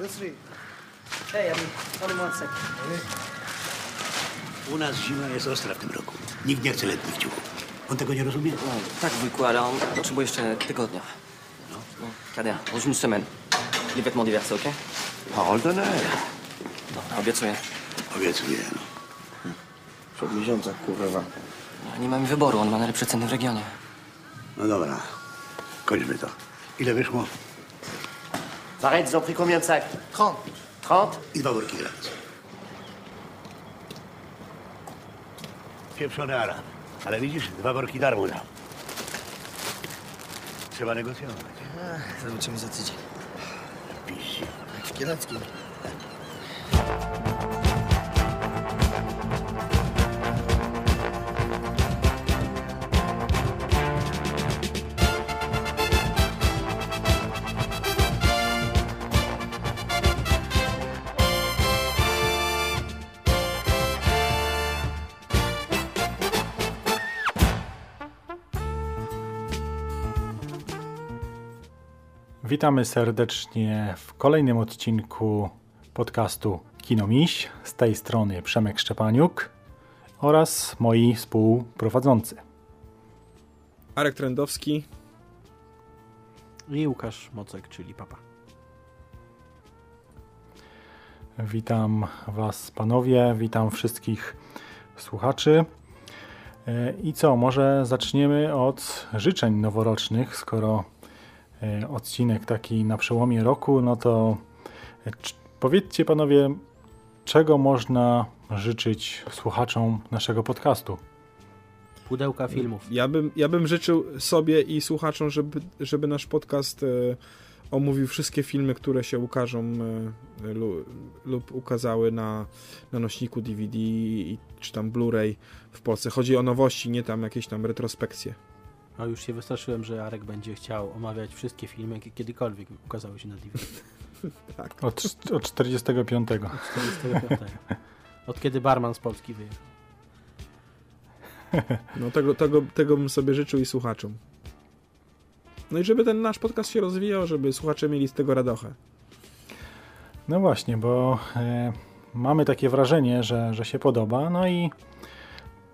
Yusri. Hey, I mean, only one second. U nas zima jest ostra w tym roku. Nikt nie chce letnich ciuchów. On tego nie rozumie? No, tak, wujku, ale on potrzebuje jeszcze tygodnia. No. Kadia, może une semaine. Les vêtements divers, ok? Parole d'honneur. Dobra, obiecuję. Obiecuję, no. Przed miesiąca, kurwa. No, Nie mamy wyboru, on ma najlepsze ceny w regionie. No dobra. Kończmy to. Ile wyszło? T'arrêtes, ils ont pris combien de sacs 30. 30 I dwa worki granic. Pieprzony Arab. Ale widzisz, dwa worki darmo dał. Trzeba negocjować. Zobaczymy za tydzień. Piści. W Kieleckim. Witamy serdecznie w kolejnym odcinku podcastu Kino Miś. Z tej strony Przemek Szczepaniuk oraz moi współprowadzący. Arek Trendowski. I Łukasz Mocek, czyli papa. Witam Was, panowie, witam wszystkich słuchaczy. E, I co, może zaczniemy od życzeń noworocznych, skoro odcinek taki na przełomie roku, no to e, powiedzcie panowie, czego można życzyć słuchaczom naszego podcastu? Pudełka filmów. Ja bym, ja bym życzył sobie i słuchaczom, żeby, żeby nasz podcast e, omówił wszystkie filmy, które się ukażą e, lu, lub ukazały na, na nośniku DVD i, czy tam Blu-ray w Polsce. Chodzi o nowości, nie tam jakieś tam retrospekcje. A już się wystraszyłem, że Arek będzie chciał omawiać wszystkie filmy, jakie kiedykolwiek ukazały się na DVD. Od, od 45. 45. Od kiedy barman z Polski wyjechał. No tego, tego, tego bym sobie życzył i słuchaczom. No i żeby ten nasz podcast się rozwijał, żeby słuchacze mieli z tego radochę. No właśnie, bo e, mamy takie wrażenie, że, że się podoba, no i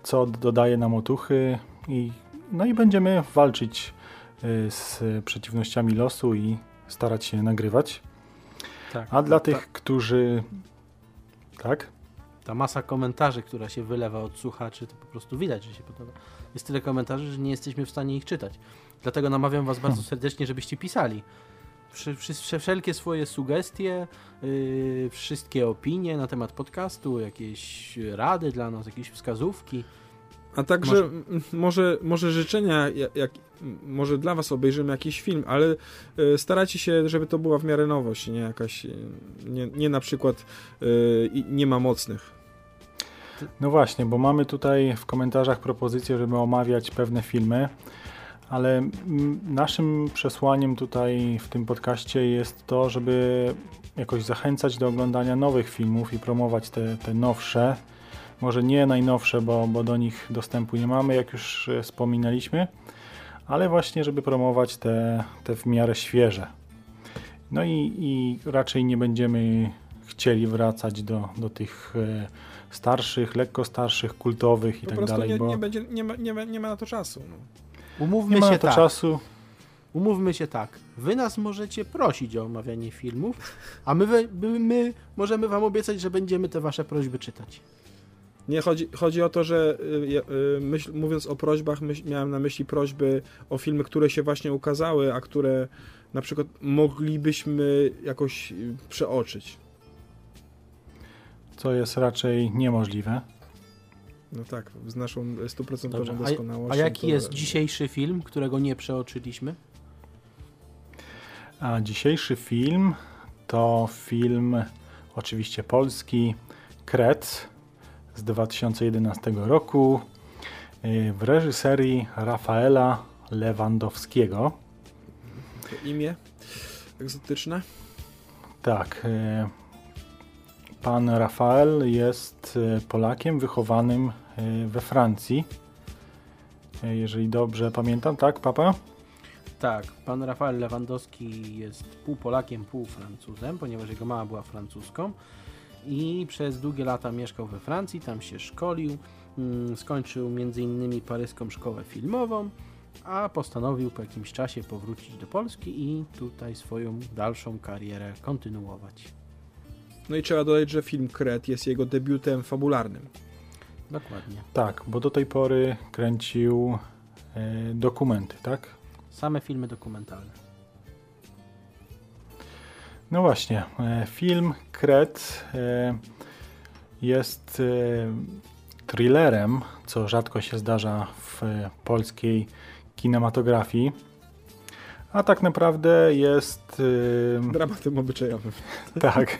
co dodaje nam otuchy i no i będziemy walczyć e, z przeciwnościami losu i starać się nagrywać. Tak. A dla ta, tych, którzy tak? Ta masa komentarzy, która się wylewa od słuchaczy, to po prostu widać, że się podoba. Jest tyle komentarzy, że nie jesteśmy w stanie ich czytać. Dlatego namawiam Was bardzo serdecznie, żebyście pisali. Wszelkie swoje sugestie, yy, wszystkie opinie na temat podcastu, jakieś rady dla nas, jakieś wskazówki. A także Może- może, może życzenia, jak, jak, może dla was obejrzymy jakiś film, ale e, starajcie się, żeby to była w miarę nowość, nie jakaś, e, nie, nie na przykład i nie ma mocnych. No właśnie, bo mamy tutaj w komentarzach propozycję, żeby omawiać pewne filmy, ale naszym przesłaniem tutaj w tym podcaście jest to, żeby jakoś zachęcać do oglądania nowych filmów i promować te, te nowsze. Może nie najnowsze, bo, bo do nich dostępu nie mamy, jak już e, wspominaliśmy, ale właśnie, żeby promować te, te w miarę świeże. No i, i raczej nie będziemy chcieli wracać do, do tych e, starszych, lekko starszych, kultowych i Po tak prostu dalej, nie, bo nie, będzie, nie, ma, nie, ma, nie ma na to czasu. No. Umówmy nie ma się na to tak. czasu. Umówmy się tak. Wy nas możecie prosić o omawianie filmów, a my, my możemy wam obiecać, że będziemy te wasze prośby czytać. Nie, chodzi, chodzi o to, że y, y, myśl, mówiąc o prośbach, myśl, miałem na myśli prośby o filmy, które się właśnie ukazały, a które na przykład moglibyśmy jakoś y, przeoczyć. co jest raczej niemożliwe. No tak, z naszą stuprocentową doskonałością. A, a jaki to- jest dzisiejszy film, którego nie przeoczyliśmy? A dzisiejszy film to film oczywiście polski Kret z 2011 roku y, w reżyserii Rafaela Lewandowskiego. Imię egzotyczne? Tak. y, Pan Rafael jest y, Polakiem wychowanym we Francji. Jeżeli dobrze pamiętam, tak, papa? Tak, pan Rafael Lewandowski jest pół Polakiem, pół Francuzem, ponieważ jego mama była francuską i przez długie lata mieszkał we Francji, tam się szkolił, mm, skończył m.in. paryską szkołę filmową, a postanowił po jakimś czasie powrócić do Polski i tutaj swoją dalszą karierę kontynuować. No i trzeba dodać, że film Kret jest jego debiutem fabularnym. Dokładnie. Tak, bo do tej pory kręcił e, dokumenty, tak? Same filmy dokumentalne. No właśnie, e, film Kret e, jest e, thrillerem, co rzadko się zdarza w polskiej kinematografii. A tak naprawdę jest. Dramatem obyczajowym. tak.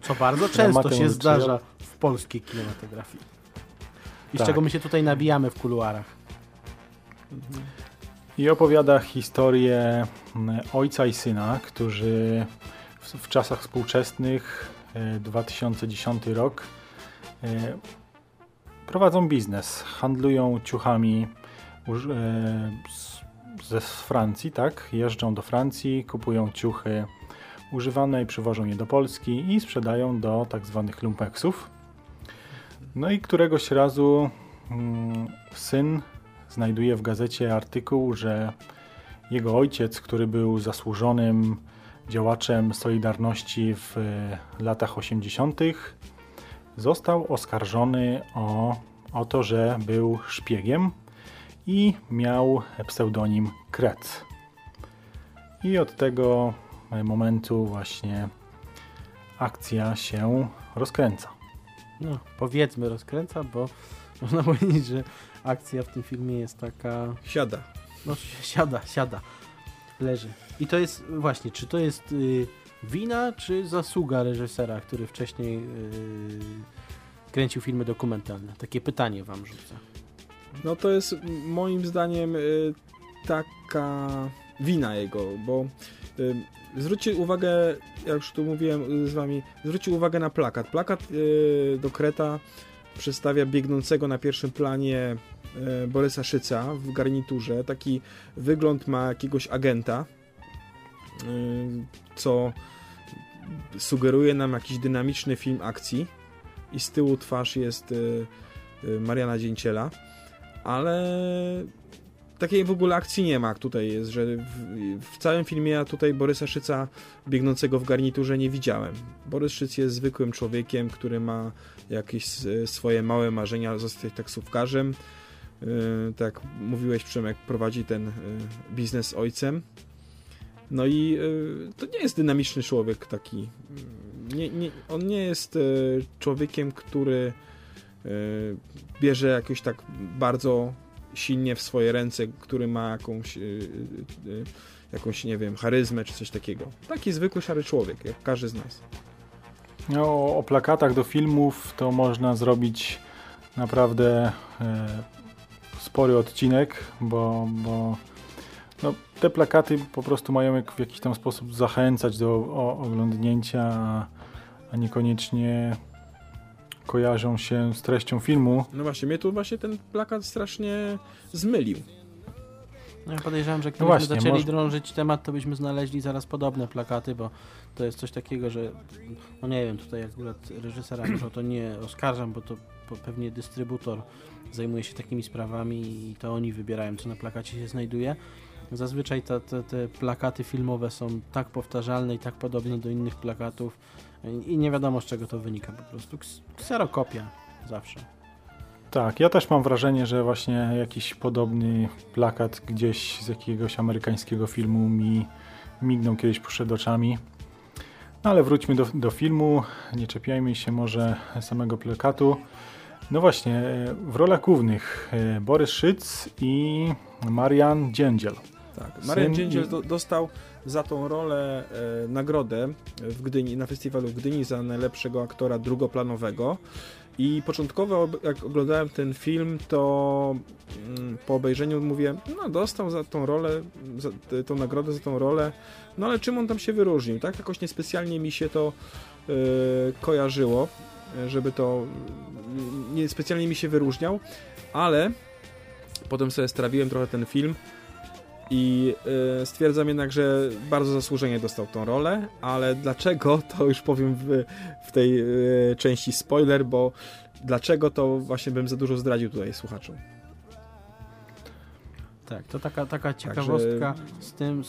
Co bardzo często Dramatem się zdarza w polskiej kinematografii. I z Tak. czego my się tutaj nabijamy w kuluarach. I opowiada historię mm, ojca i syna, którzy w, czasach współczesnych, e, 2010 rok, e, prowadzą biznes. Handlują ciuchami e, ze Francji, tak? Jeżdżą do Francji, kupują ciuchy używane i przywożą je do Polski i sprzedają do tak zwanych lumpeksów. No i któregoś razu mm, syn znajduje w gazecie artykuł, że jego ojciec, który był zasłużonym działaczem Solidarności w e, latach 80., został oskarżony o, o to, że był szpiegiem i miał pseudonim Kret. I od tego e, momentu właśnie akcja się rozkręca. No, powiedzmy rozkręca, bo można powiedzieć, że akcja w tym filmie jest taka... Siada. No, siada, siada. Leży. I to jest właśnie, czy to jest y, wina, czy zasługa reżysera, który wcześniej y, kręcił filmy dokumentalne? Takie pytanie wam rzucę. No to jest moim zdaniem y, taka wina jego, bo y, zwróćcie uwagę, jak już tu mówiłem y, z wami, zwróćcie uwagę na plakat. Plakat y, do Kreta przedstawia biegnącego na pierwszym planie y, Borysa Szyca w garniturze. Taki wygląd ma jakiegoś agenta, y, co sugeruje nam jakiś dynamiczny film akcji i z tyłu twarz jest y, Mariana Dzięciela ale takiej w ogóle akcji nie ma tutaj jest, że w, w całym filmie ja tutaj Borysa Szyca biegnącego w garniturze nie widziałem. Borys Szyc jest zwykłym człowiekiem, który ma jakieś swoje małe marzenia zostać taksówkarzem. Yy, tak mówiłeś Przemek, prowadzi ten y, biznes ojcem. No i y, to nie jest dynamiczny człowiek taki. Nie, nie, on nie jest y, człowiekiem, który y, bierze jakoś tak bardzo silnie w swoje ręce, który ma jakąś, y, y, y, jakąś nie wiem, charyzmę czy coś takiego. Taki zwykły szary człowiek, jak każdy z nas. No, o, plakatach do filmów to można zrobić naprawdę e, spory odcinek, bo, bo no, te plakaty po prostu mają jak, w jakiś tam sposób zachęcać do o, oglądnięcia, a niekoniecznie kojarzą się z treścią filmu. No właśnie, mnie tu właśnie ten plakat strasznie zmylił. No ja podejrzewam, że gdybyśmy No właśnie, zaczęli może- drążyć temat, to byśmy znaleźli zaraz podobne plakaty, bo to jest coś takiego, że no nie wiem, tutaj akurat reżysera może o to nie oskarżam, bo to po- pewnie dystrybutor zajmuje się takimi sprawami i to oni wybierają, co na plakacie się znajduje. Zazwyczaj te, te, te plakaty filmowe są tak powtarzalne i tak podobne do innych plakatów i nie wiadomo z czego to wynika po prostu. Ks- Kserokopia zawsze. Tak, ja też mam wrażenie, że właśnie jakiś podobny plakat gdzieś z jakiegoś amerykańskiego filmu mi mignął kiedyś przed oczami. No ale wróćmy do, do filmu, nie czepiajmy się może samego plakatu. No właśnie, e, w rolach głównych e, Borys Szyc i Marian Dziędziel. Tak. Marian i- do, dostał za tą rolę e, nagrodę w Gdyni, na festiwalu w Gdyni za najlepszego aktora drugoplanowego. I początkowo, jak oglądałem ten film, to mm, po obejrzeniu mówię, no dostał za tą rolę, za tą nagrodę za tą rolę, no ale czym on tam się wyróżnił, tak? Jakoś niespecjalnie mi się to e, kojarzyło, żeby to mm, niespecjalnie mi się wyróżniał, ale potem sobie strawiłem trochę ten film I y, stwierdzam jednak, że bardzo zasłużenie dostał tą rolę, ale dlaczego, to już powiem w, w tej y, części spoiler, bo dlaczego to właśnie bym za dużo zdradził tutaj słuchaczom. Tak, to taka, taka ciekawostka z, tym, z,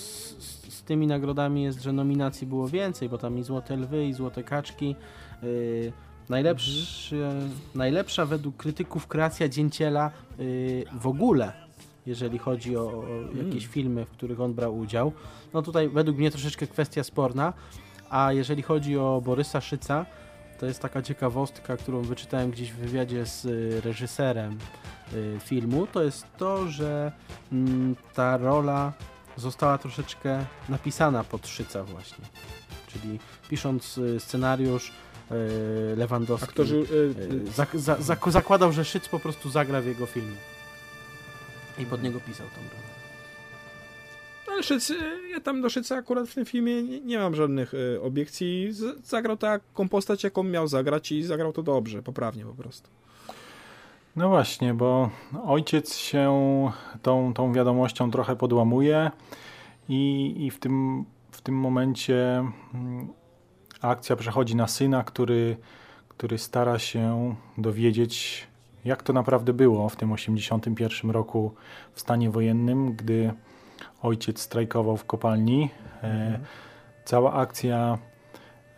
z, tymi nagrodami jest, że nominacji było więcej, bo tam i Złote Lwy, i Złote Kaczki. Yy, najlepszy, Najlepsza według krytyków kreacja Dzięciela yy, w ogóle, jeżeli chodzi o, o jakieś filmy, w których on brał udział. No tutaj według mnie troszeczkę kwestia sporna, a jeżeli chodzi o Borysa Szyca, to jest taka ciekawostka, którą wyczytałem gdzieś w wywiadzie z y, reżyserem y, filmu, to jest to, że mm, ta rola została troszeczkę napisana pod Szyca właśnie. Czyli pisząc y, scenariusz Lewandowski Aktorzy, y, y, zak za zak zakładał, że Szyc po prostu zagra w jego filmie. I pod niego pisał tą rolę. Ale Szyc, y, ja tam do Szyca akurat w tym filmie nie, nie mam żadnych y, obiekcji. Z, zagrał taką postać, jaką miał zagrać i zagrał to dobrze, poprawnie po prostu. No właśnie, bo ojciec się tą, tą wiadomością trochę podłamuje i, i w, tym, w tym momencie mm, akcja przechodzi na syna, który, który stara się dowiedzieć, jak to naprawdę było w tym 81 roku w stanie wojennym, gdy ojciec strajkował w kopalni. E, cała akcja,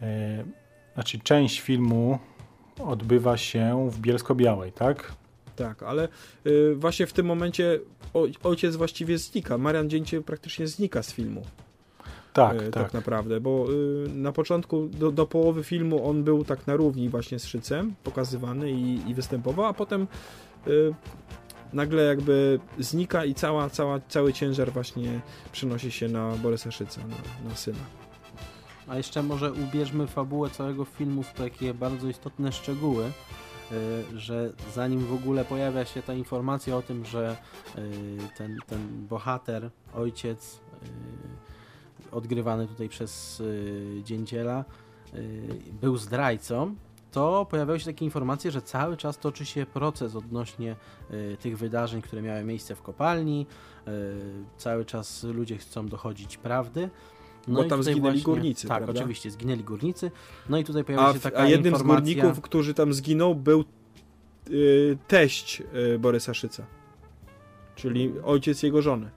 e, znaczy część filmu odbywa się w Bielsko-Białej, tak? Tak, ale y, właśnie w tym momencie oj, ojciec właściwie znika. Marian Dzięcie praktycznie znika z filmu. Tak, y, tak. tak naprawdę, bo y, na początku do, do połowy filmu on był tak na równi właśnie z Szycem pokazywany i, i występował, a potem y, nagle jakby znika i cała, cała, cały ciężar właśnie przenosi się na Borysa Szyca, na, na syna. A jeszcze może ubierzmy fabułę całego filmu w takie bardzo istotne szczegóły, y, że zanim w ogóle pojawia się ta informacja o tym, że ten, ten bohater, ojciec, odgrywany tutaj przez y, Dzięciela, y, był zdrajcą, to pojawiały się takie informacje, że cały czas toczy się proces odnośnie y, tych wydarzeń, które miały miejsce w kopalni. Cały czas ludzie chcą dochodzić prawdy. Bo i tam zginęli górnicy, Tak, prawda? oczywiście, zginęli górnicy. No i tutaj pojawia się taka a jednym z informacja... górników, który tam zginął, był y, teść y, Borysa Szyca. Czyli ojciec jego żony.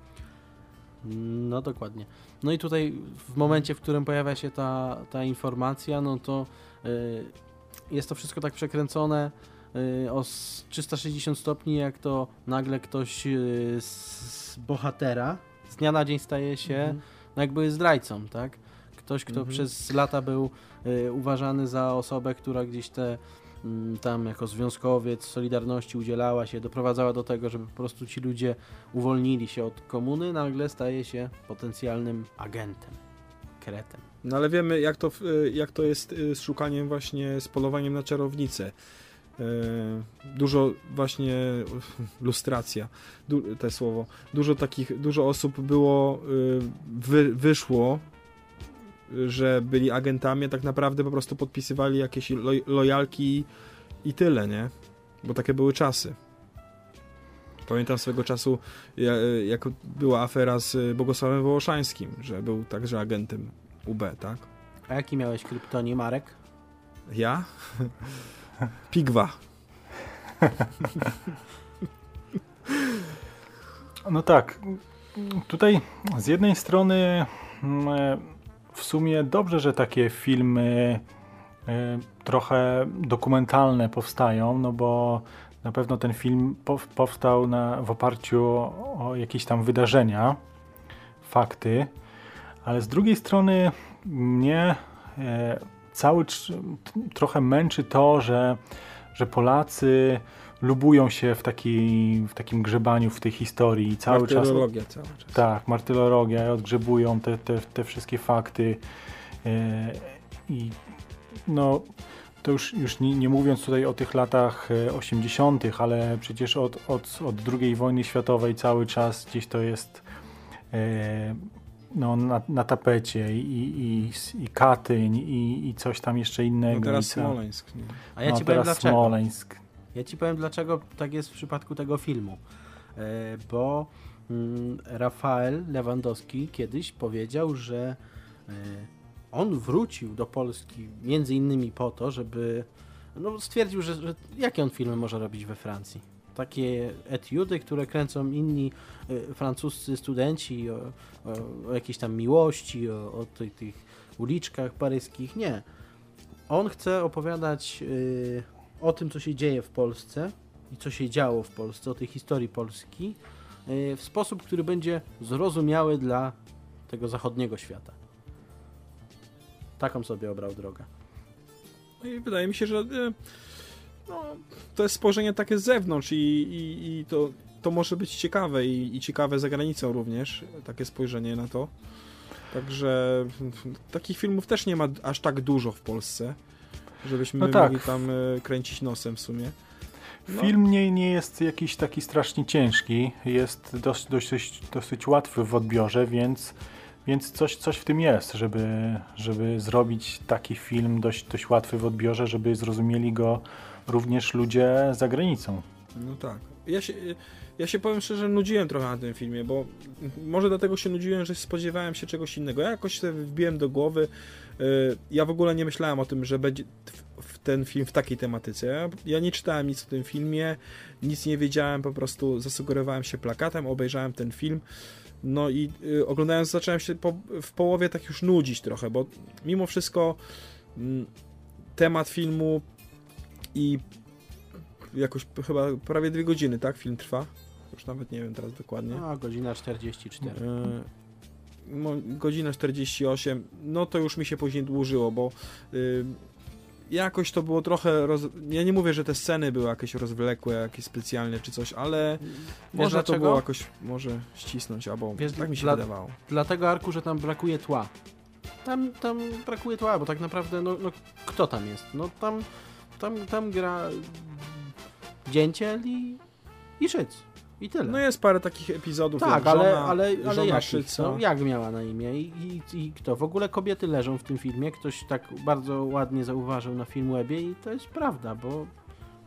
No dokładnie. No i tutaj w momencie, w którym pojawia się ta, ta informacja, no to y, jest to wszystko tak przekręcone y, o s- 360 stopni, jak to nagle ktoś y, z bohatera z dnia na dzień staje się no jakby zdrajcą, tak? Ktoś, kto Mhm. przez lata był y, uważany za osobę, która gdzieś te tam jako związkowiec Solidarności udzielała się, doprowadzała do tego, żeby po prostu ci ludzie uwolnili się od komuny, nagle staje się potencjalnym agentem, kretem. No ale wiemy, jak to, y, jak to jest y, z szukaniem właśnie, z polowaniem na czarownicę. Y, Dużo właśnie lustracja, te słowo. Dużo takich, dużo osób było, wy, wyszło, że byli agentami, a tak naprawdę po prostu podpisywali jakieś loj, lojalki i tyle, nie? Bo takie były czasy. Pamiętam swego czasu, ja- jak była afera z Bogosławem Wołoszańskim, że był także agentem UB, tak? A jaki miałeś kryptonim, Marek? Ja? Pigwa. No tak. Tutaj z jednej strony mm, w sumie dobrze, że takie filmy e, trochę dokumentalne powstają, no bo na pewno ten film pow- powstał na, w oparciu o, jakieś tam wydarzenia, fakty, ale z drugiej strony mnie e, cały trochę męczy to, że, że Polacy lubują się w, takiej, w takim grzebaniu w tej historii i cały czas Martyrologia cały czas. tak, martyrologia, odgrzebują te, te, te wszystkie fakty e, i no to już, już nie, nie mówiąc tutaj o tych latach e, 80., ale przecież od, od, od II wojny światowej cały czas gdzieś to jest e, no, na, na tapecie i, i, i Katyń i, i coś tam jeszcze innego. No teraz Smoleńsk. Nie? A ja no, ci powiem teraz dlaczego. Smoleńsk. Ja ci powiem, dlaczego tak jest w przypadku tego filmu. E, bo mm, Rafael Lewandowski kiedyś powiedział, że e, on wrócił do Polski między innymi po to, żeby no, stwierdził, że, że jakie on filmy może robić we Francji. Takie etiudy, które kręcą inni y, francuscy studenci o, o, o jakiejś tam miłości, o, o tych, tych uliczkach paryskich. Nie. On chce opowiadać y, o tym, co się dzieje w Polsce i co się działo w Polsce, o tej historii Polski y, w sposób, który będzie zrozumiały dla tego zachodniego świata. Taką sobie obrał drogę. No i wydaje mi się, że e, no, to jest spojrzenie takie z zewnątrz i, i, i to, to może być ciekawe i, i ciekawe za granicą również, takie spojrzenie na to. Także takich filmów też nie ma aż tak dużo w Polsce, żebyśmy No tak. mogli tam e, kręcić nosem w sumie. No. Film nie, nie jest jakiś taki strasznie ciężki, jest dość, dość, dosyć łatwy w odbiorze, więc, więc coś, coś w tym jest, żeby, żeby zrobić taki film dość, dość łatwy w odbiorze, żeby zrozumieli go również ludzie za granicą. No tak. Ja się, ja się powiem szczerze, nudziłem trochę na tym filmie, bo może dlatego się nudziłem, że spodziewałem się czegoś innego. Ja jakoś sobie wbiłem do głowy. Ja w ogóle nie myślałem o tym, że będzie ten film w takiej tematyce. Ja, nie czytałem nic o tym filmie, nic nie wiedziałem, po prostu zasugerowałem się plakatem, obejrzałem ten film. No i y, oglądając zacząłem się po, w połowie tak już nudzić trochę, bo mimo wszystko mm, temat filmu i jakoś chyba prawie dwie godziny, tak? Film trwa. Już nawet nie wiem teraz dokładnie. No, godzina 44. E, mo- godzina 48, no to już mi się później dłużyło, bo y, jakoś to było trochę. Roz... Ja nie mówię, że te sceny były jakieś rozwlekłe, jakieś specjalne czy coś, ale można to dlaczego? było jakoś może ścisnąć, albo Wiesz, tak mi się dla- wydawało. Dlatego, Arku, że tam brakuje tła. Tam, tam brakuje tła, bo tak naprawdę, no, no kto tam jest? No tam, tam, tam gra Dzięciel i, i Szyc. I tyle. No jest parę takich epizodów. tak, ale, żona, ale, ale żona jak, Szyca. no, jak miała na imię I, i, i kto? W ogóle kobiety leżą w tym filmie. Ktoś tak bardzo ładnie zauważył na Filmwebie i to jest prawda, bo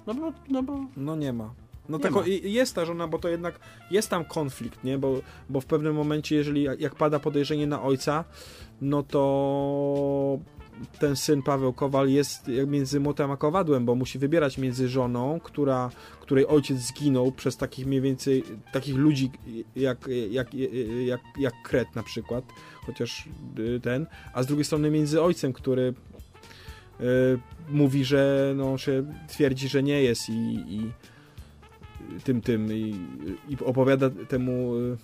no bo, no bo No nie ma. No tylko jest ta żona, bo to jednak jest tam konflikt, nie? Bo, bo w pewnym momencie, jeżeli jak pada podejrzenie na ojca, no to ten syn Paweł Kowal jest między młotem a kowadłem, bo musi wybierać między żoną, która, której ojciec zginął przez takich mniej więcej takich ludzi jak, jak, jak, jak Kret na przykład, chociaż y, ten, a z drugiej strony między ojcem, który y, mówi, że no, się twierdzi, że nie jest i, i tym, tym i, i opowiada temu y,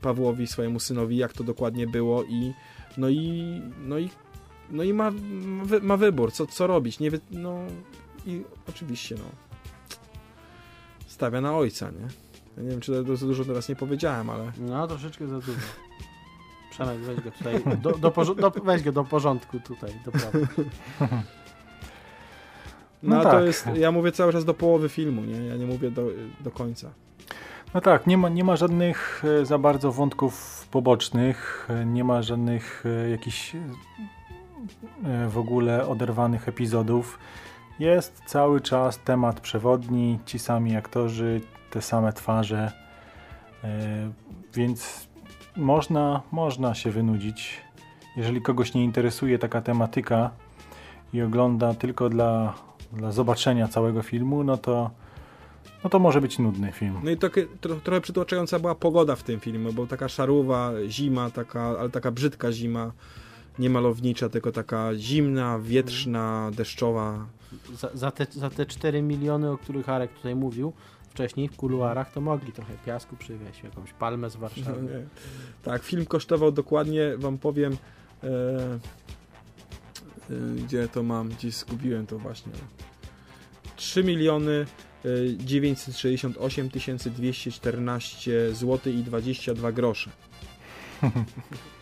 Pawłowi, swojemu synowi, jak to dokładnie było i no i no i, no i ma, ma wy- ma wybór, co, co robić, nie wie, no i oczywiście no stawia na ojca, nie? Ja nie wiem, czy to za dużo teraz nie powiedziałem, ale no troszeczkę za dużo. Przemek, weź go tutaj, do, do, porzo- do, weź go do porządku tutaj, do prawa. no, No a to tak. jest, ja mówię cały czas do połowy filmu, nie? Ja nie mówię do, do końca. No tak, nie ma, nie ma żadnych e, za bardzo wątków pobocznych, e, nie ma żadnych e, jakichś w ogóle oderwanych epizodów. Jest cały czas temat przewodni, ci sami aktorzy, te same twarze, e, więc można, można się wynudzić. Jeżeli kogoś nie interesuje taka tematyka i ogląda tylko dla, dla zobaczenia całego filmu, no to, no to może być nudny film. No i tro, trochę przytłaczająca była pogoda w tym filmie, bo taka szarówa zima, taka, ale taka brzydka zima, nie malownicza, tylko taka zimna, wietrzna, deszczowa. Za, za, te, za te 4 miliony, o których Arek tutaj mówił wcześniej w kuluarach, to mogli trochę piasku przywieźć, jakąś palmę z Warszawy. nie. Tak, film kosztował dokładnie, wam powiem, e, e, gdzie to mam, gdzieś zgubiłem to właśnie. 3 miliony e, 968 214 zł i 22 grosze.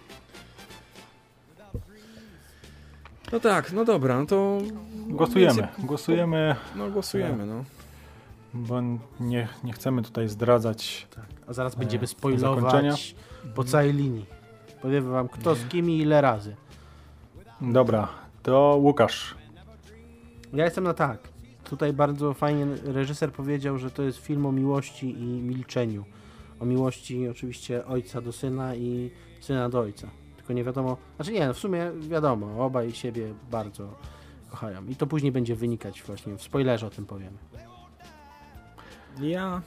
No tak, no dobra, no to Głosujemy. więcej- Głosujemy, No głosujemy, no. bo nie, nie chcemy tutaj zdradzać. Tak. A zaraz E, będziemy zakończenia? spoilować po całej linii. Powiem wam, kto z kim i ile razy. Dobra, to Łukasz. Ja jestem na tak. Tutaj bardzo fajnie reżyser powiedział, że to jest film o miłości i milczeniu. o miłości oczywiście ojca do syna i syna do ojca. Tylko nie wiadomo, znaczy nie, w sumie wiadomo, obaj siebie bardzo kochają. I to później będzie wynikać właśnie, w spoilerze o tym powiemy. Ja,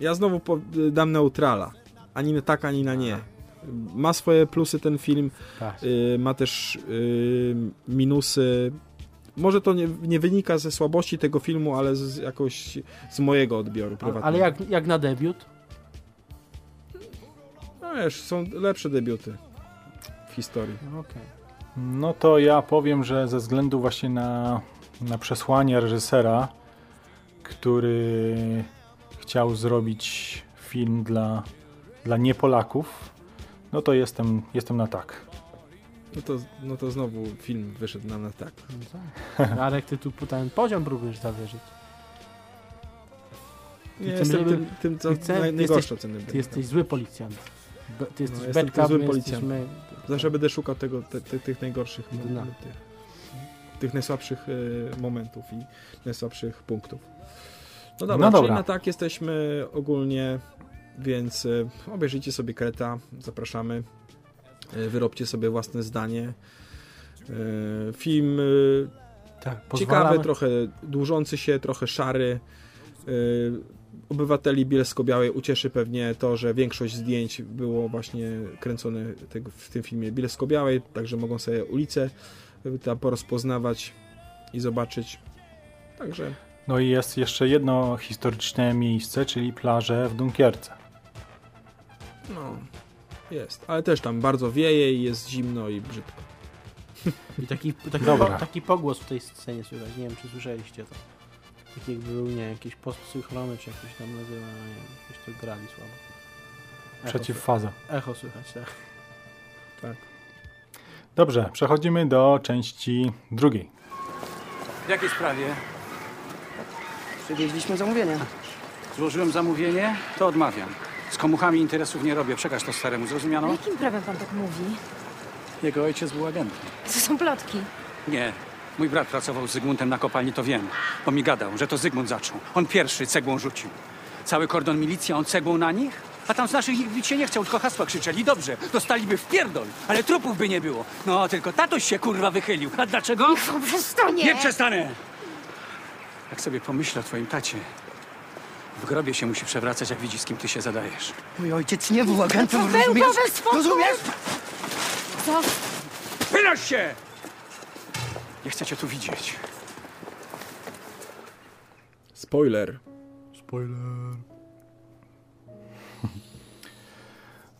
ja znowu dam neutrala. Ani na tak, ani na nie. Ma swoje plusy ten film, Tak. y, ma też y, minusy. Może to nie, nie wynika ze słabości tego filmu, ale z, jakoś z mojego odbioru prywatnego. ale jak, jak na debiut? No wiesz, są lepsze debiuty w historii. No, Okej. No to ja powiem, że ze względu właśnie na, na przesłanie reżysera, który chciał zrobić film dla, dla niepolaków, no to jestem, jestem na tak. No to, no to znowu film wyszedł nam na tak. No tak. Arek, ty tu ten poziom próbujesz zawierzyć. Nie Ty jestem tym, tym co ty najgorszą cenę. Ty jesteś zły policjant. Ty jesteś No, bad cop, my policjant. jesteśmy... Zawsze będę szukał tego, te, te, tych najgorszych, tych, tych najsłabszych y, momentów i najsłabszych punktów. No dobra, No dobra. na tak jesteśmy ogólnie, więc y, obejrzyjcie sobie Kreta, zapraszamy, y, wyrobcie sobie własne zdanie. Film Tak, ciekawy, trochę dłużący się, trochę szary. Obywateli Bielsko-Białej ucieszy pewnie to, że większość zdjęć było właśnie kręcone w tym filmie Bielsko-Białej, także mogą sobie ulice tam porozpoznawać i zobaczyć. Także No i jest jeszcze jedno historyczne miejsce, czyli plaże w Dunkierce. no, jest. Ale też tam bardzo wieje i jest zimno i brzydko. I taki, taki, po, taki pogłos w tej scenie słychać. Nie wiem, czy słyszeliście to. Taki jakby był, nie jakiś postpsycholony, czy jakoś tam nazywa, nie wiem, jakoś to grali słabo. Echo, Przeciwfaza. słychać- echo słychać, tak. Tak. Dobrze, przechodzimy do części drugiej. W jakiej sprawie? Przywieźliśmy zamówienie. Złożyłem zamówienie, to odmawiam. Z komuchami interesów nie robię. Przekaż to staremu, zrozumiano? Jakim prawem pan tak mówi? Jego ojciec był agentem. To są plotki. Nie. Mój brat pracował z Zygmuntem na kopalni, to wiem. Bo mi gadał, że to Zygmunt zaczął. On pierwszy cegłą rzucił. Cały kordon milicji, a on cegłą na nich? A tam z naszych nikt bić się nie chciał, tylko hasła krzyczeli. Dobrze, dostaliby w pierdol, ale trupów by nie było. No, tylko tatoś się kurwa wychylił. A dlaczego? O, przestanie! Nie przestanę! Jak sobie pomyślę o twoim tacie, w grobie się musi przewracać, jak widzi, z kim ty się zadajesz. Mój ojciec nie był agentem, rozumiesz? Rozumiesz? Co? Wynoś się! Nie chcę cię tu widzieć. Spoiler.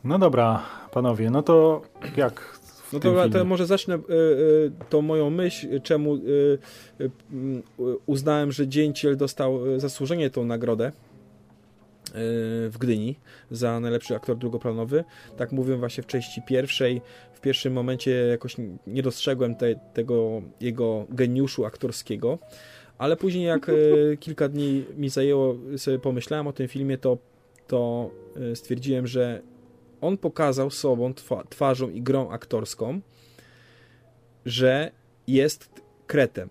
No dobra, panowie, no to jak w No tym to, filmie? to może zacznę y, y, tą moją myśl, czemu y, uznałem, że Dzięciel dostał zasłużenie tą nagrodę w Gdyni za najlepszy aktor drugoplanowy. Tak mówię właśnie w części pierwszej. W pierwszym momencie jakoś nie dostrzegłem te, tego jego geniuszu aktorskiego, ale później jak y, kilka dni mi zajęło, sobie pomyślałem o tym filmie, to, to y, stwierdziłem, że on pokazał sobą, twa, twarzą i grą aktorską, że jest kretem.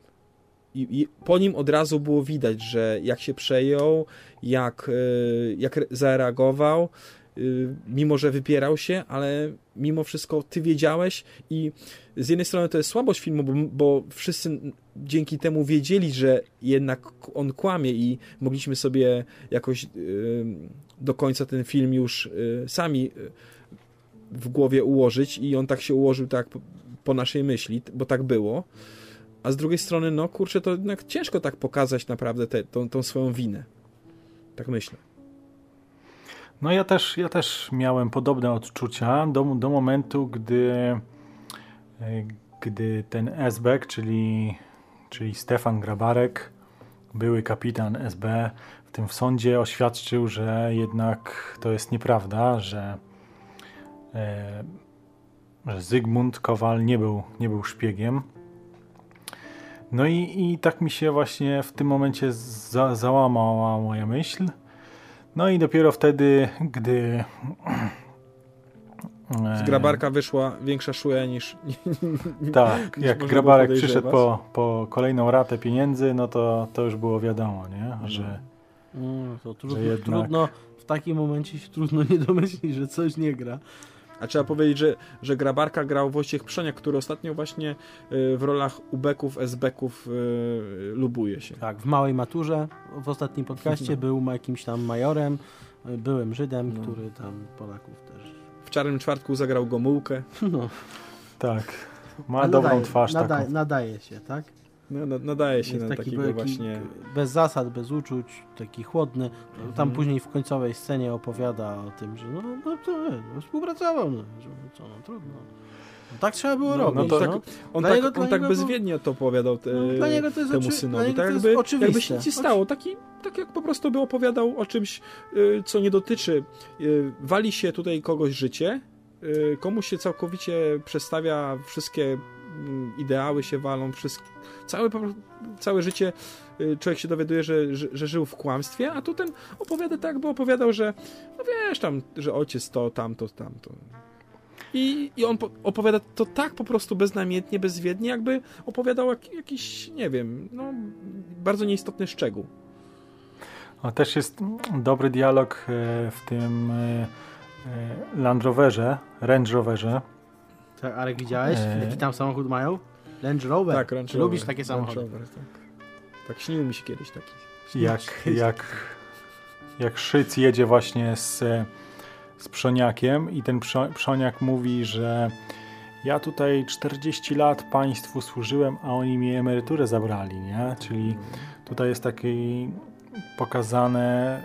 I, I po nim od razu było widać, że jak się przejął, jak, y, jak re- zareagował, y, mimo że wypierał się, ale mimo wszystko ty wiedziałeś i z jednej strony to jest słabość filmu, bo, bo wszyscy dzięki temu wiedzieli, że jednak on kłamie i mogliśmy sobie jakoś y, do końca ten film już sami w głowie ułożyć i on tak się ułożył tak po, po naszej myśli, bo tak było. A z drugiej strony, no kurczę, to jednak ciężko tak pokazać naprawdę tę tą, tą swoją winę. Tak myślę. No ja też, ja też miałem podobne odczucia do, do momentu, gdy, e, gdy ten SB, czyli, czyli Stefan Grabarek, były kapitan SB, w tym w sądzie oświadczył, że jednak to jest nieprawda, że, e, że Zygmunt Kowal nie był, nie był szpiegiem. No i, i tak mi się właśnie w tym momencie za, załamała moja myśl. No i dopiero wtedy, gdy. Z e, grabarka wyszła większa szuja niż. Tak, niż jak Grabarek przyszedł po, po kolejną ratę pieniędzy, no to, to już było wiadomo, nie? Że, No, to trudno, Że jednak- trudno, w takim momencie się trudno nie domyślić, że coś nie gra. A trzeba powiedzieć, że, że Grabarka grał Wojciech Przoniak, który ostatnio właśnie y, w rolach ubeków, esbeków y, lubuje się. Tak, w małej maturze w ostatnim podcaście był ma- jakimś tam majorem, y, byłem Żydem, No. który tam Polaków też. W Czarnym Czwartku zagrał Gomułkę. No, Tak. Ma ale dobrą nadaje, twarz nadaje, taką. nadaje się, tak? No, no, nadaje się na taki, takiego taki właśnie... bez zasad, bez uczuć, taki chłodny. Tam Mhm. później w końcowej scenie opowiada o tym, że no, no to no, współpracował, no, że no, co, no trudno. No, tak trzeba było No, robić. no to no. tak- On tak, niego- on tak bezwiednie to opowiadał te, dla niego to jest temu oczy- synowi. Tak jakby, jakby się nic nie stało. Taki, tak jak po prostu by opowiadał o czymś, y, co nie dotyczy. Y, wali się tutaj kogoś życie, y, komuś się całkowicie przestawia, wszystkie ideały się walą, wszystko, całe, całe życie y, człowiek się dowiaduje, że, że, że żył w kłamstwie, a tu ten opowiada tak, jakby opowiadał, że no wiesz tam, że ojciec to, tamto, tamto. I, I on po, opowiada to tak po prostu beznamiętnie, bezwiednie, jakby opowiadał jak, jakiś, nie wiem, no, bardzo nieistotny szczegół. A też jest dobry dialog e, w tym e, Land Roverze, Range Roverze. Tak, Arek, widziałeś? Eee. Jaki tam samochód mają? Range Rover. Tak, Range Czy Lubisz Rover, takie Range samochody? Rover, tak. tak, śnił mi się kiedyś taki. Jak, jak, jak Szyc jedzie właśnie z, z Przoniakiem i ten Przo- Przoniak mówi, że ja tutaj 40 lat państwu służyłem, a oni mi emeryturę zabrali, nie? Czyli tutaj jest taki pokazane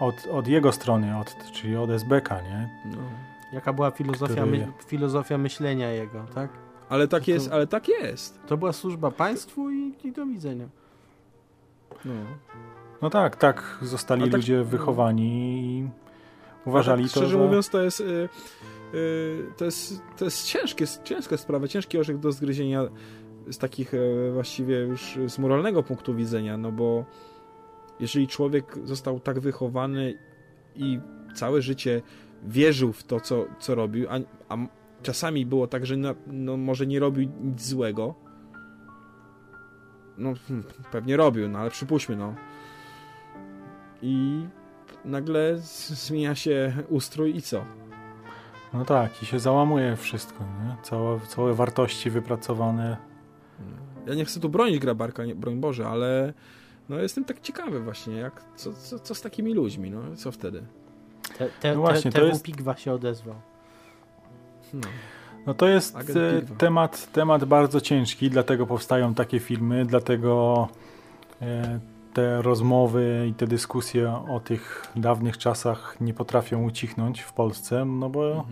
od, od jego strony, od, czyli od SBK, nie? No. Jaka była filozofia, my, filozofia myślenia jego, tak? Ale tak To- jest, ale tak jest. To była służba państwu i, i do widzenia. No. No tak, tak zostali tak- ludzie wychowani i uważali tak, to, szczerze że... mówiąc, to jest, y, y, to jest, to jest ciężkie, ciężka sprawa, ciężki orzech do zgryzienia z takich e, właściwie już z moralnego punktu widzenia, no bo jeżeli człowiek został tak wychowany i całe życie wierzył w to, co, co robił, a, a czasami było tak, że no, no, może nie robił nic złego, no hmm, pewnie robił, no ale przypuśćmy, no. I nagle zmienia się ustrój i co? No tak, i się załamuje wszystko, nie? Całe, całe wartości wypracowane. Ja nie chcę tu bronić Grabarka, nie, broń Boże, ale no jestem tak ciekawy właśnie, jak, co, co, co z takimi ludźmi, no co wtedy? Te, te, No właśnie, te, to te jest- Pigwa się odezwał. No. No to jest Agent e, Pigwa. temat, temat bardzo ciężki, dlatego powstają takie filmy, dlatego e, te rozmowy i te dyskusje o tych dawnych czasach nie potrafią ucichnąć w Polsce, no bo, Mhm.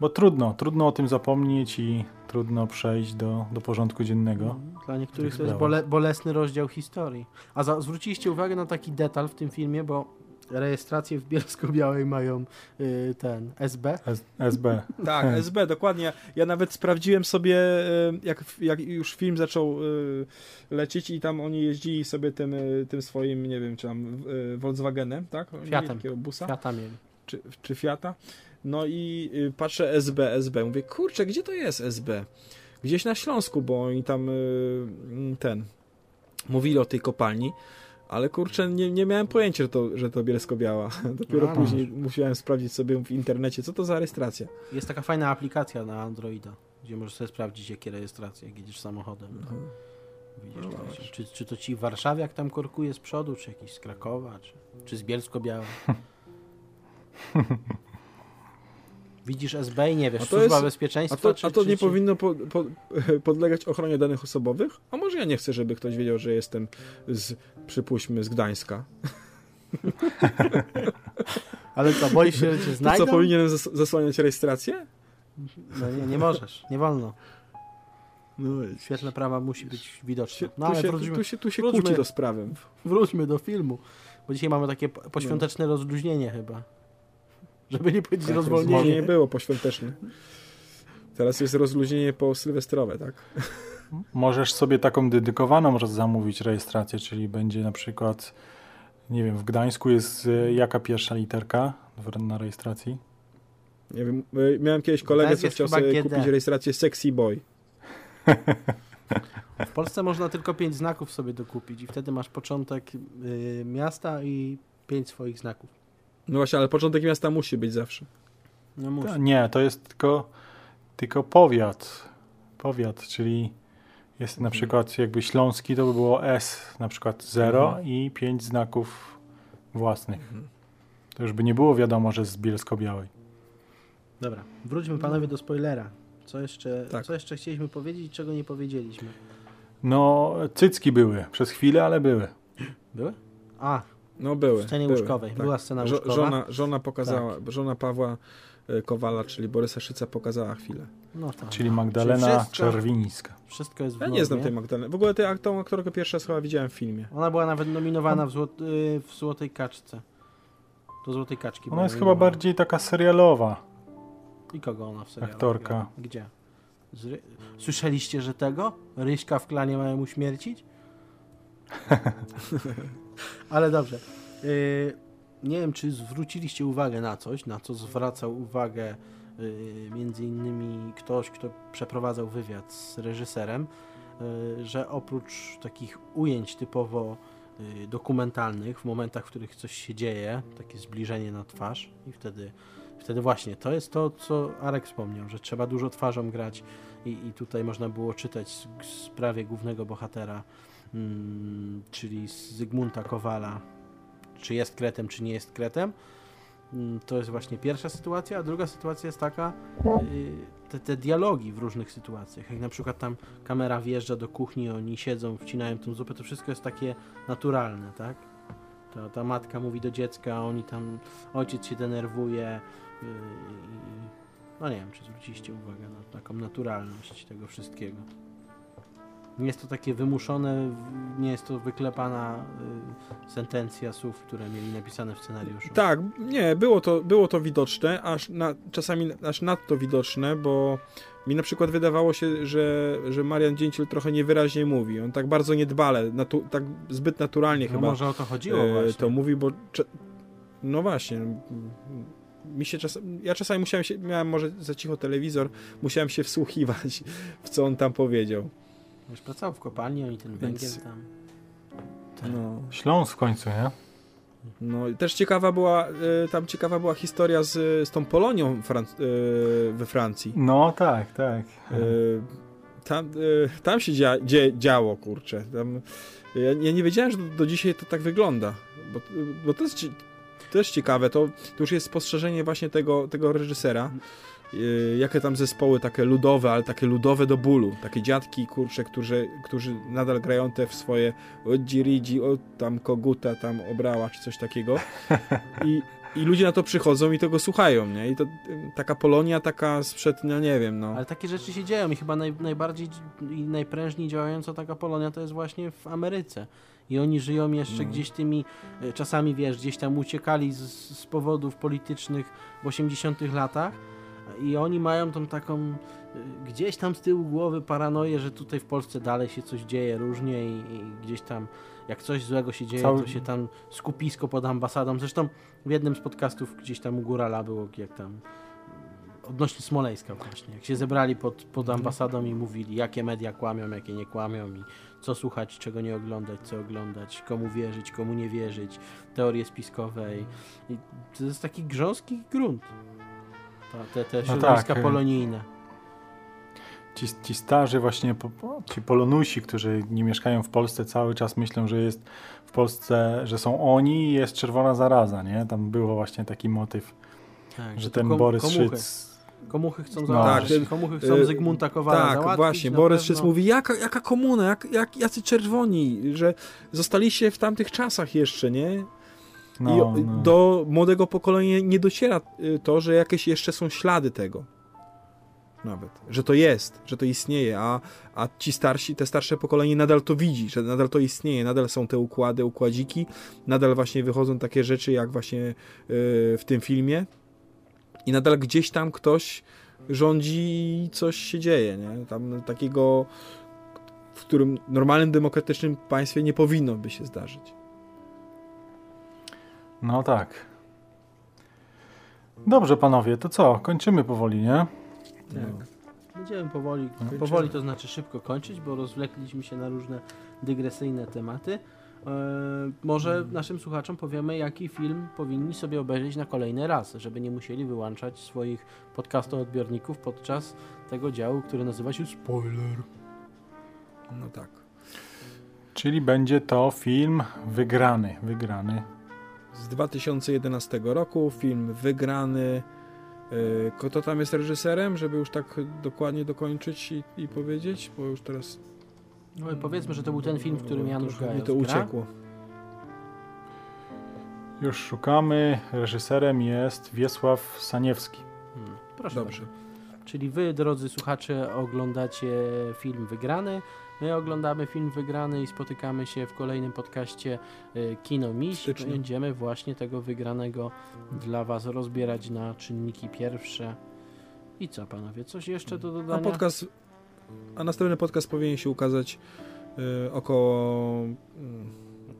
bo trudno, trudno o tym zapomnieć i trudno przejść do, do porządku dziennego. Dla niektórych tych to jest bole, bolesny rozdział historii. A za, zwróciliście uwagę na taki detal w tym filmie, bo rejestracje w Bielsko-Białej mają y, ten SB. S- SB. Tak, SB, dokładnie. Ja nawet sprawdziłem sobie, e, jak, jak już film zaczął e, lecieć i tam oni jeździli sobie tym, e, tym swoim, nie wiem, czy tam e, Volkswagenem, tak? Fiatem. Takiego busa. Świata mieli. czy, czy Fiata. No i y, patrzę SB, SB. Mówię, kurczę, gdzie to jest SB? Gdzieś na Śląsku, bo oni tam y, ten mówili o tej kopalni, ale kurczę, nie, nie miałem pojęcia, że to, że to Bielsko-Biała. Dopiero A, później musiałem sprawdzić sobie w internecie, co to za rejestracja. Jest taka fajna aplikacja na Androida, gdzie możesz sobie sprawdzić, jakie rejestracje, jak jedziesz samochodem. Widzisz, No to, właśnie. czy, czy to ci warszawiak tam korkuje z przodu, czy jakiś z Krakowa, czy, czy z Bielsko-Biała. Widzisz SB i nie wiesz, A to służba jest- bezpieczeństwa, A to, czy, a to czy, nie czy... powinno po, po, podlegać ochronie danych osobowych? A może ja nie chcę, żeby ktoś wiedział, że jestem z, przypuśćmy, z Gdańska. Ale co, boisz się, że cię To znajdą? co, powinienem zas- zasłaniać rejestrację? No nie, nie możesz, nie wolno. No, prawa musi być widoczne. No tu, się, wróćmy, tu się, tu się wróćmy. kłóci to z prawem. wróćmy do filmu, bo dzisiaj mamy takie po- poświąteczne rozluźnienie chyba. Żeby nie powiedzieć Tak, rozwolnienie. nie było poświąteczne. Teraz jest rozluźnienie po sylwestrowe, tak? Możesz sobie taką dedykowaną zamówić rejestrację, czyli będzie na przykład, nie wiem, w Gdańsku jest e, jaka pierwsza literka na rejestracji? Nie wiem, y, miałem kiedyś kolegę, co chciał sobie GD. kupić rejestrację Sexy Boy. W Polsce można tylko pięć znaków sobie dokupić i wtedy masz początek y, miasta i pięć swoich znaków. No właśnie, ale początek miasta musi być zawsze. No muszę. To, nie, to jest tylko, tylko powiat. Powiat, czyli jest na przykład jakby śląski, to by było S, na przykład 0 i 5 znaków własnych. To już by nie było wiadomo, że z Bielsko-Białej. Dobra, wróćmy panowie do spoilera. Co jeszcze, Tak. co jeszcze chcieliśmy powiedzieć, czego nie powiedzieliśmy? No, cycki były przez chwilę, ale były. Były? A, No były. W scenie były, łóżkowej. Była scena łóżkowa? Żona, żona pokazała, żona Pawła e, Kowala, czyli Borysa Szyca pokazała chwilę. no tak. Czyli Magdalena Czyli wszystko- Czerwińska. Wszystko jest w Ja normie. nie znam tej Magdaleny. W ogóle tę tą aktorkę pierwszy raz chyba widziałem w filmie. Ona była nawet nominowana w, złot, y, w Złotej Kaczce. Do Złotej Kaczki Ona jest chyba bardziej taka serialowa. I kogo ona w serialu aktorka. Gdzie? Z Ry... Słyszeliście, że tego? Ryśka w klanie mają uśmiercić? Ale dobrze. Y, nie wiem, czy zwróciliście uwagę na coś, na co zwracał uwagę y, między innymi ktoś, kto przeprowadzał wywiad z reżyserem, y, że oprócz takich ujęć typowo dokumentalnych, w momentach, w których coś się dzieje, takie zbliżenie na twarz i wtedy, wtedy właśnie to jest to, co Arek wspomniał, że trzeba dużo twarzą grać i, i tutaj można było czytać sprawie głównego bohatera, czyli z Zygmunta Kowala, czy jest kretem, czy nie jest kretem. Mm, To jest właśnie pierwsza sytuacja, a druga sytuacja jest taka, y, te, te dialogi w różnych sytuacjach, jak na przykład tam kamera wjeżdża do kuchni, oni siedzą, wcinają tą zupę, to wszystko jest takie naturalne, tak? Ta, ta matka mówi do dziecka, oni tam, ojciec się denerwuje y, i no nie wiem, czy zwróciliście uwagę na taką naturalność tego wszystkiego. Nie jest to takie wymuszone, nie jest to wyklepana y, sentencja słów, które mieli napisane w scenariuszu. Tak, nie, było to, było to widoczne, aż na, czasami aż nadto widoczne, bo mi na przykład wydawało się, że, że Marian Dzięciel trochę niewyraźnie mówi. On tak bardzo niedbale, natu, tak zbyt naturalnie No chyba może o to chodziło e, właśnie. to mówi, bo no właśnie, mi się czas, ja czasami musiałem się, miałem może za cicho telewizor, musiałem się wsłuchiwać w co on tam powiedział. Już pracował w kopalni, oni ten Więc- węgiel tam... No. Śląsk w końcu, nie? No i też ciekawa była, e, tam ciekawa była historia z, z tą Polonią Fran- e, we Francji. No tak, tak. E, tam, e, tam się dzia, dzie, działo, kurczę. Tam, ja, ja nie wiedziałem, że do, do dzisiaj to tak wygląda. Bo, bo to jest też ciekawe. To, to już jest spostrzeżenie właśnie tego, tego reżysera. E, jakie tam zespoły takie ludowe, ale takie ludowe do bólu. Takie dziadki, kurcze, którzy, którzy nadal grają te w swoje o dziridzi, o tam koguta, tam obrała, czy coś takiego. I, I ludzie na to przychodzą i tego słuchają, nie? I to y, taka Polonia, taka sprzed, no nie wiem, no. Ale takie rzeczy się dzieją i chyba naj, najbardziej i najprężniej działająca taka Polonia to jest właśnie w Ameryce. I oni żyją jeszcze No. gdzieś tymi, e, czasami wiesz, gdzieś tam uciekali z, z powodów politycznych w 80 latach i oni mają tą taką e, gdzieś tam z tyłu głowy paranoję, że tutaj w Polsce dalej się coś dzieje różnie i, i gdzieś tam jak coś złego się dzieje, Cały- to się tam skupisko pod ambasadą. Zresztą w jednym z podcastów gdzieś tam u Górala było jak tam odnośnie Smoleńska właśnie, jak się zebrali pod, pod ambasadą i mówili, jakie media kłamią, jakie nie kłamią i co słuchać, czego nie oglądać, co oglądać, komu wierzyć, komu nie wierzyć, teorie spiskowe i, to jest taki grząski grunt. Ta, te, te No środowiska tak, polonijne. Ci, ci starzy właśnie, ci polonusi, którzy nie mieszkają w Polsce, cały czas myślą, że jest w Polsce, że są oni i jest czerwona zaraza, nie? Tam było właśnie taki motyw, Tak, że to ten kom- Borys komuchy. Szyc... Komuchy chcą No. załatwić, Tak, komuchy chcą y, Zygmunta Kowala Tak, załatwić. właśnie. Borys. Szyc mówi, jaka, jaka komuna, jak, jak, jacy czerwoni, że zostaliście w tamtych czasach jeszcze, nie? I No, o- no. do młodego pokolenia nie dociera y, to, że jakieś jeszcze są ślady tego. Nawet. Że to jest, że to istnieje, a, a ci starsi, te starsze pokolenie nadal to widzi, że nadal to istnieje, nadal są te układy, układziki, nadal właśnie wychodzą takie rzeczy, jak właśnie y, w tym filmie i nadal gdzieś tam ktoś rządzi i coś się dzieje, nie? Tam takiego, w którym normalnym, demokratycznym państwie nie powinno by się zdarzyć. no tak. Dobrze, panowie, to co? Kończymy powoli, nie? No. Będziemy powoli, Kończymy. powoli to znaczy szybko kończyć, bo rozwlekliśmy się na różne dygresyjne tematy. E, może naszym słuchaczom powiemy, jaki film powinni sobie obejrzeć na kolejny raz, żeby nie musieli wyłączać swoich podcastoodbiorników podczas tego działu, który nazywa się Spoiler. No tak. Czyli będzie to film wygrany. Wygrany. Z 2011 roku, film wygrany. Yy, Kto tam jest reżyserem, żeby już tak dokładnie dokończyć i, i powiedzieć? Bo już teraz No i powiedzmy, że to był ten film, w którym Janusz trochę mi Gajos to gra. uciekło. Już szukamy. Reżyserem jest Wiesław Saniewski. Hmm, proszę Dobrze. bardzo. Czyli wy, drodzy słuchacze, oglądacie film Wygrany. My oglądamy film Wygrany i spotykamy się w kolejnym podcaście y, Kino Miś. Będziemy właśnie tego wygranego dla was rozbierać na czynniki pierwsze. I co panowie, coś jeszcze do A dodania? podcast, a następny podcast powinien się ukazać yy, około mm,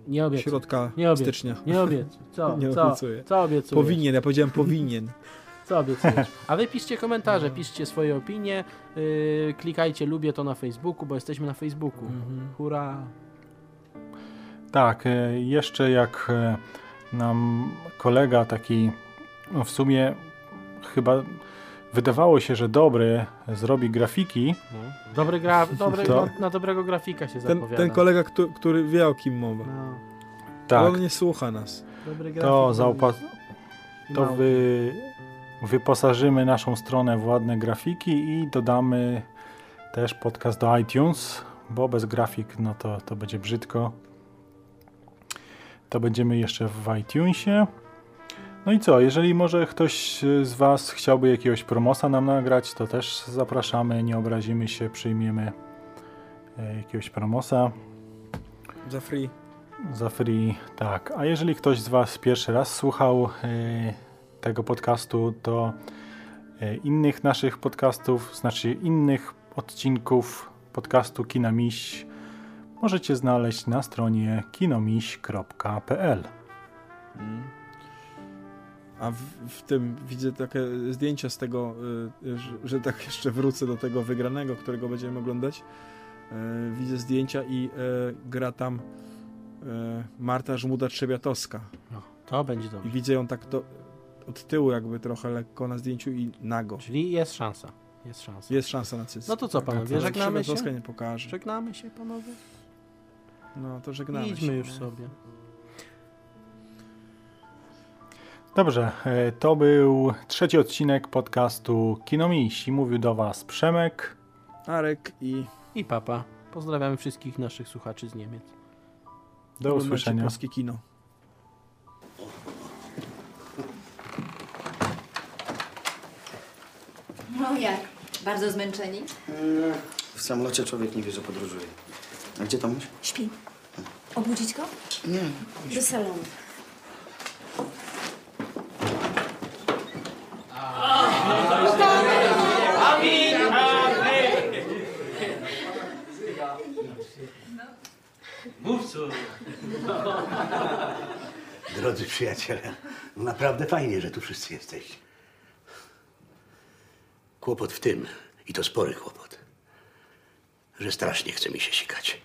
nie środka Nie stycznia. Nie obiecuj. Co? Nie co? obiecuję. Co obiecujesz? Powinien, ja powiedziałem powinien. Co obiecujesz? A wy piszcie komentarze, piszcie swoje opinie, yy, klikajcie lubię to na Facebooku, bo jesteśmy na Facebooku. Mhm. Hurra! Tak, e, jeszcze jak e, nam kolega taki, no w sumie chyba wydawało się, że dobry, zrobi grafiki, No. Dobry gra, dobry, To- na, na dobrego grafika się Ten, zapowiada. ten kolega, który, który wie o kim mowa. No, tak, on nie słucha nas. dobry grafik. to, był- zaupa- to wy, wyposażymy naszą stronę w ładne grafiki i dodamy też podcast do iTunes, bo bez grafik no to, to będzie brzydko. To będziemy jeszcze w iTunesie. No i co, jeżeli może ktoś z Was chciałby jakiegoś promosa nam nagrać, to też zapraszamy, nie obrazimy się, przyjmiemy e, jakiegoś promosa. Za free. Za free, tak. A jeżeli ktoś z Was pierwszy raz słuchał e, tego podcastu, to e, innych naszych podcastów, znaczy innych odcinków podcastu Kina Miś możecie znaleźć na stronie kinomiś.pl. A w, w tym widzę takie zdjęcia z tego, y, że, że tak jeszcze wrócę do tego wygranego, którego będziemy oglądać. Y, Widzę zdjęcia i y, gra tam y, Marta Żmuda-Trzebiatowska. No, to będzie I dobrze. widzę ją tak do, od tyłu jakby trochę lekko na zdjęciu i nago. Czyli jest szansa. Jest szansa. Jest szansa na cyst. No to co panowie, Ale żegnamy się? Trzebiatowska nie pokaże. Żegnamy się panowie? No to żegnamy Idźmy się. już no. sobie. Dobrze, e, to był trzeci odcinek podcastu Kino Miś i mówił do Was Przemek. Arek i I papa. Pozdrawiamy wszystkich naszych słuchaczy z Niemiec. Do oglądajcie usłyszenia. polskie kino. No jak? Bardzo zmęczeni? W samolocie człowiek nie wie, że podróżuje. A gdzie Tomuś? Śpi. Obudzić go? Nie. Do salonu. Drodzy przyjaciele, naprawdę fajnie, że tu wszyscy jesteście. Kłopot w tym, i to spory kłopot, że strasznie chce mi się sikać.